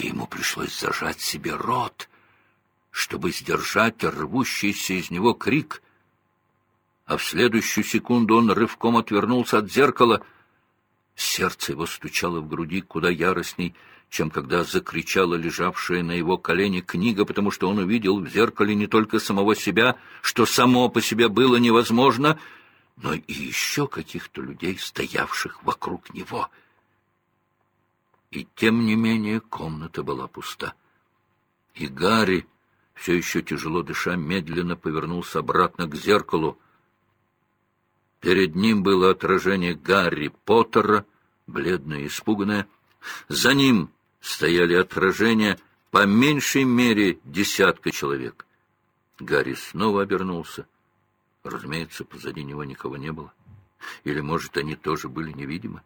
и ему пришлось зажать себе рот, чтобы сдержать рвущийся из него крик. А в следующую секунду он рывком отвернулся от зеркала. Сердце его стучало в груди куда яростней, чем когда закричала лежавшая на его колене книга, потому что он увидел в зеркале не только самого себя, что само по себе было невозможно, но и еще каких-то людей, стоявших вокруг него — и тем не менее комната была пуста. И Гарри, все еще тяжело дыша, медленно повернулся обратно к зеркалу. Перед ним было отражение Гарри Поттера, бледное и испуганное. За ним стояли отражения по меньшей мере десятка человек. Гарри снова обернулся. Разумеется, позади него никого не было. Или, может, они тоже были невидимы?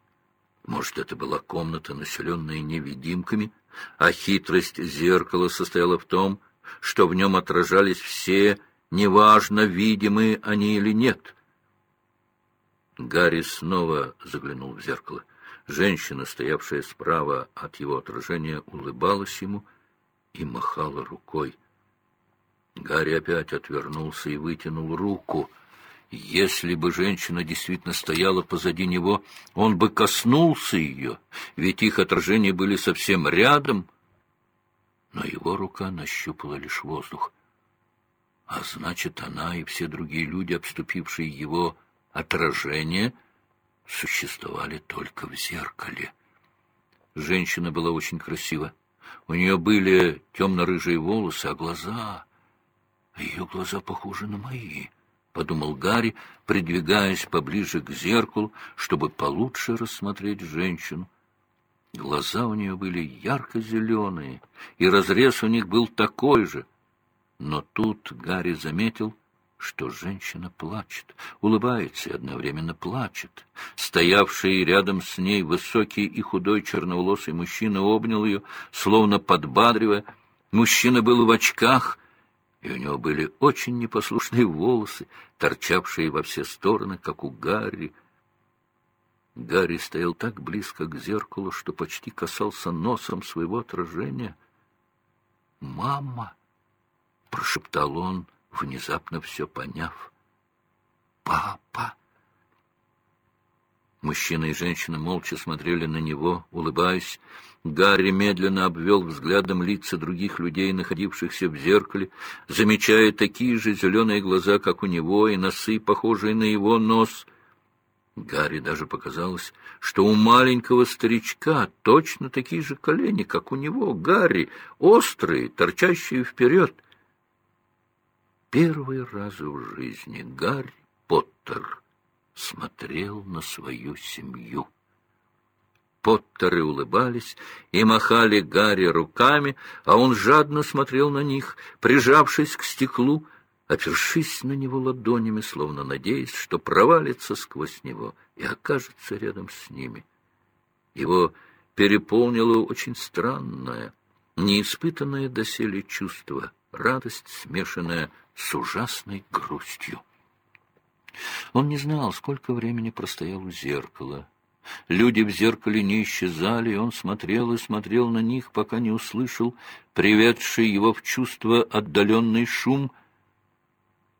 Может, это была комната, населенная невидимками, а хитрость зеркала состояла в том, что в нем отражались все, неважно, видимые они или нет. Гарри снова заглянул в зеркало. Женщина, стоявшая справа от его отражения, улыбалась ему и махала рукой. Гарри опять отвернулся и вытянул руку — если бы женщина действительно стояла позади него, он бы коснулся ее, ведь их отражения были совсем рядом. Но его рука нащупала лишь воздух. А значит, она и все другие люди, обступившие его отражение, существовали только в зеркале. Женщина была очень красива. У нее были темно-рыжие волосы, а глаза... Ее глаза похожи на мои подумал Гарри, придвигаясь поближе к зеркалу, чтобы получше рассмотреть женщину. Глаза у нее были ярко-зеленые, и разрез у них был такой же. Но тут Гарри заметил, что женщина плачет, улыбается и одновременно плачет. Стоявший рядом с ней высокий и худой черноволосый мужчина обнял ее, словно подбадривая. Мужчина был в очках — и у него были очень непослушные волосы, торчавшие во все стороны, как у Гарри. Гарри стоял так близко к зеркалу, что почти касался носом своего отражения. «Мама!» — прошептал он, внезапно все поняв. «Папа!» Мужчина и женщина молча смотрели на него, улыбаясь. Гарри медленно обвел взглядом лица других людей, находившихся в зеркале, замечая такие же зеленые глаза, как у него, и носы, похожие на его нос. Гарри даже показалось, что у маленького старичка точно такие же колени, как у него, Гарри, острые, торчащие вперед. Первый раз в жизни Гарри Поттер смотрел на свою семью. Поттеры улыбались и махали Гарри руками, а он жадно смотрел на них, прижавшись к стеклу, опершись на него ладонями, словно надеясь, что провалится сквозь него и окажется рядом с ними. Его переполнило очень странное, неиспытанное доселе чувство, радость, смешанная с ужасной грустью. Он не знал, сколько времени простоял у зеркала. Люди в зеркале не исчезали, и он смотрел и смотрел на них, пока не услышал приведший его в чувство отдаленный шум.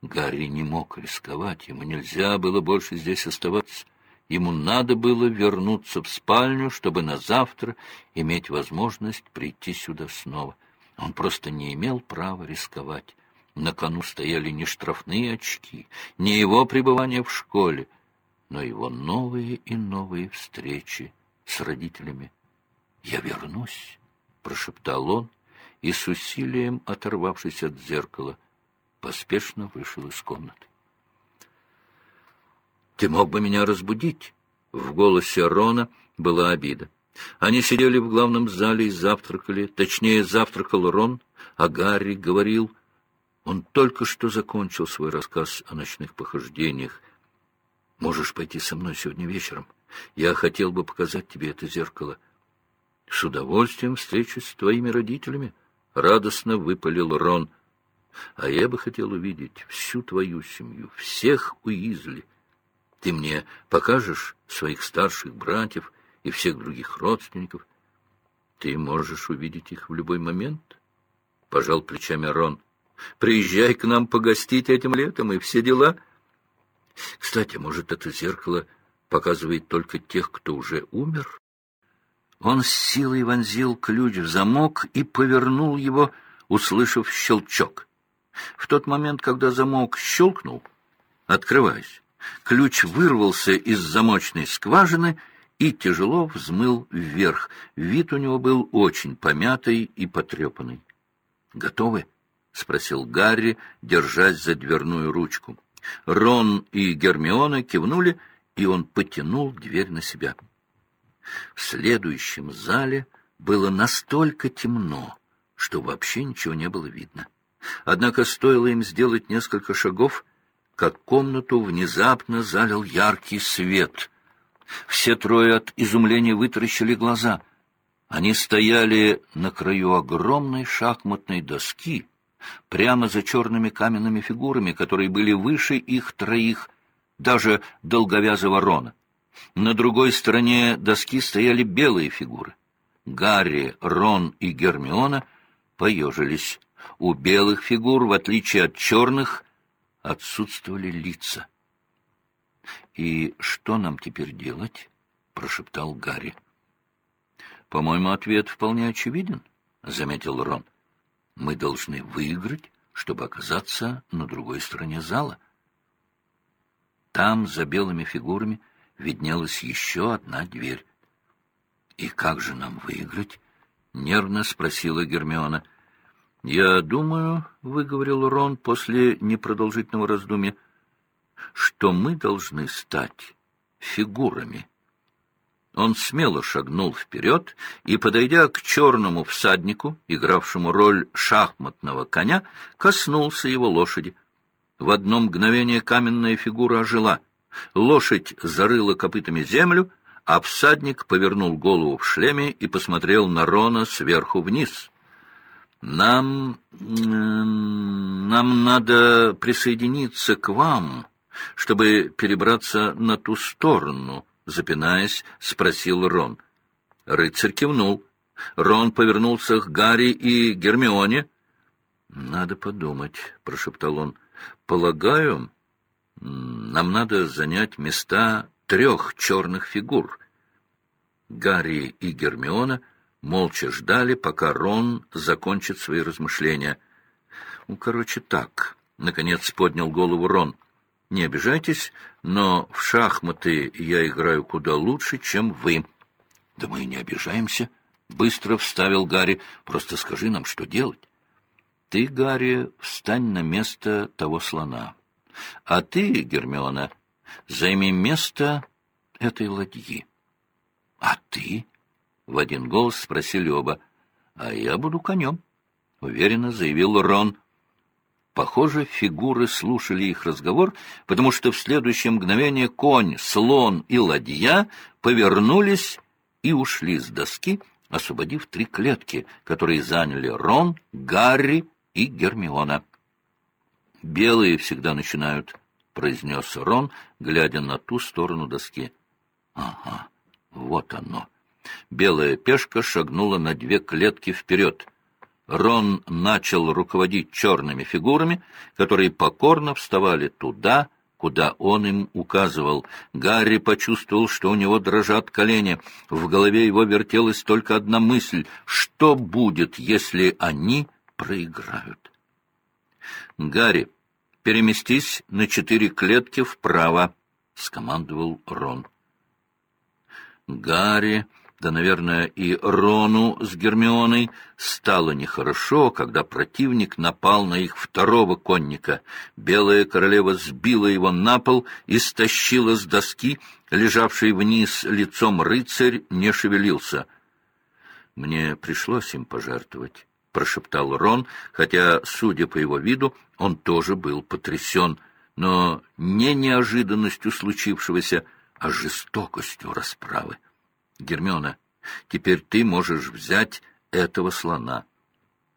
Гарри не мог рисковать, ему нельзя было больше здесь оставаться. Ему надо было вернуться в спальню, чтобы на завтра иметь возможность прийти сюда снова. Он просто не имел права рисковать. На кону стояли не штрафные очки, не его пребывание в школе, но его новые и новые встречи с родителями. «Я вернусь», — прошептал он, и с усилием, оторвавшись от зеркала, поспешно вышел из комнаты. «Ты мог бы меня разбудить?» В голосе Рона была обида. Они сидели в главном зале и завтракали, точнее, завтракал Рон, а Гарри говорил — он только что закончил свой рассказ о ночных похождениях. «Можешь пойти со мной сегодня вечером. Я хотел бы показать тебе это зеркало». «С удовольствием встречусь с твоими родителями», — радостно выпалил Рон. «А я бы хотел увидеть всю твою семью, всех Уизли. Ты мне покажешь своих старших братьев и всех других родственников?» Ты можешь увидеть их в любой момент, — пожал плечами Рон. Приезжай к нам погостить этим летом и все дела. Кстати, может, это зеркало показывает только тех, кто уже умер? Он с силой вонзил ключ в замок и повернул его, услышав щелчок. В тот момент, когда замок щелкнул, открываясь, ключ вырвался из замочной скважины и тяжело взмыл вверх. Вид у него был очень помятый и потрепанный. «Готовы?» — спросил Гарри, держась за дверную ручку. Рон и Гермиона кивнули, и он потянул дверь на себя. В следующем зале было настолько темно, что вообще ничего не было видно. Однако стоило им сделать несколько шагов, как комнату внезапно залил яркий свет. Все трое от изумления вытаращили глаза. Они стояли на краю огромной шахматной доски, прямо за черными каменными фигурами, которые были выше их троих, даже долговязого Рона. На другой стороне доски стояли белые фигуры. Гарри, Рон и Гермиона поежились. У белых фигур, в отличие от черных, отсутствовали лица. «И что нам теперь делать?» — прошептал Гарри. «По-моему, ответ вполне очевиден», — заметил Рон. «Мы должны выиграть, чтобы оказаться на другой стороне зала». Там, за белыми фигурами, виднелась еще одна дверь. «И как же нам выиграть?» — нервно спросила Гермиона. «Я думаю, — выговорил Рон после непродолжительного раздумья, — что мы должны стать фигурами». Он смело шагнул вперед и, подойдя к черному всаднику, игравшему роль шахматного коня, коснулся его лошади. В одно мгновение каменная фигура ожила — Лошадь зарыла копытами землю, а всадник повернул голову в шлеме и посмотрел на Рона сверху вниз. «Нам... нам надо присоединиться к вам, чтобы перебраться на ту сторону», — запинаясь, спросил Рон. Рыцарь кивнул. Рон повернулся к Гарри и Гермионе. «Надо подумать», — прошептал он. «Полагаю, нам надо занять места трех черных фигур. Гарри и Гермиона молча ждали, пока Рон закончит свои размышления. Ну, короче, так. Наконец поднял голову Рон. Не обижайтесь, но в шахматы я играю куда лучше, чем вы. Да мы и не обижаемся. Быстро вставил Гарри. Просто скажи нам, что делать. Ты, Гарри, встань на место того слона. А ты, Гермиона, займи место этой ладьи. — А ты? — в один голос спросили оба. — А я буду конем, — уверенно заявил Рон. Похоже, фигуры слушали их разговор, потому что в следующее мгновение конь, слон и ладья повернулись и ушли с доски, освободив три клетки, которые заняли Рон, Гарри и Гермиона. «Белые всегда начинают», — произнес Рон, глядя на ту сторону доски. «Ага, вот оно». Белая пешка шагнула на две клетки вперед. Рон начал руководить черными фигурами, которые покорно вставали туда, куда он им указывал. Гарри почувствовал, что у него дрожат колени. В голове его вертелась только одна мысль — что будет, если они проиграют? Гарри переместись на четыре клетки вправо, — скомандовал Рон. Гарри, да, наверное, и Рону с Гермионой стало нехорошо, когда противник напал на их второго конника. Белая королева сбила его на пол и стащила с доски, лежавший вниз лицом рыцарь не шевелился. Мне пришлось им пожертвовать прошептал Рон, хотя, судя по его виду, он тоже был потрясен, но не неожиданностью случившегося, а жестокостью расправы. Гермиона, теперь ты можешь взять этого слона.